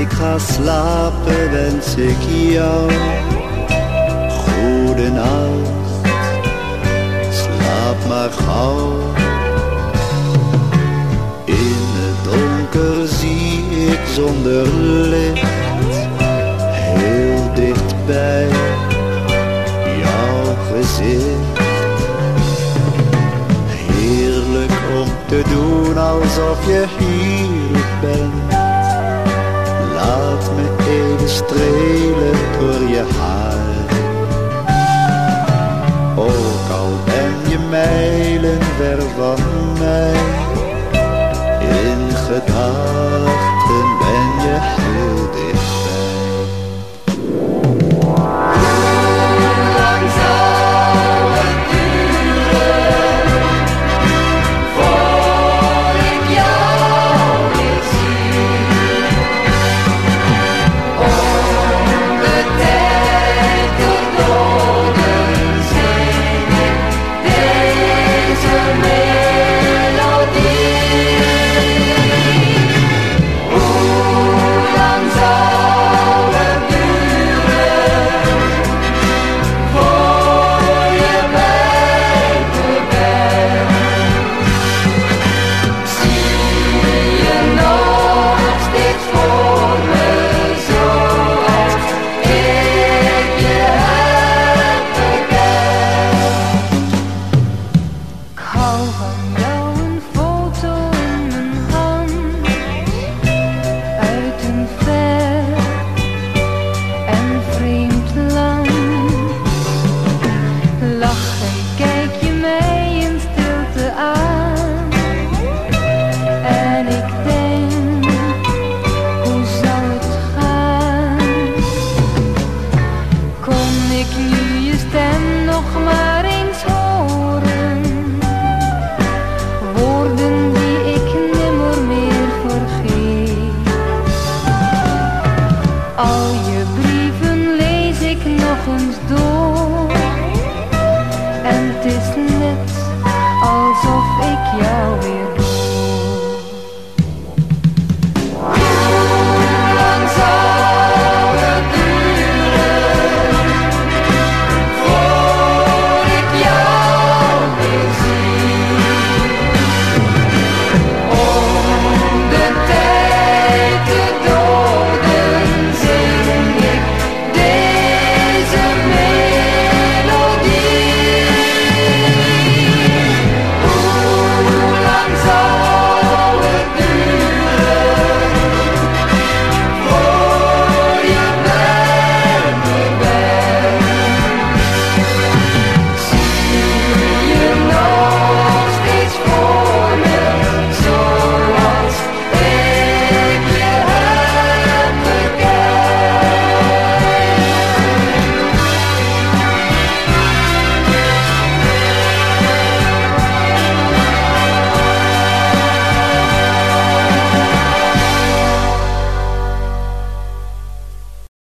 ik ga slapen wens ik jou goede nacht, slaap maar gauw. In het donker zie ik zonder licht, heel dichtbij jouw gezicht. Heerlijk om te doen alsof je hier bent. Laat me even strelen door je haar. Ook al ben je mijlen ver van mij, in ik nu je stem nog maar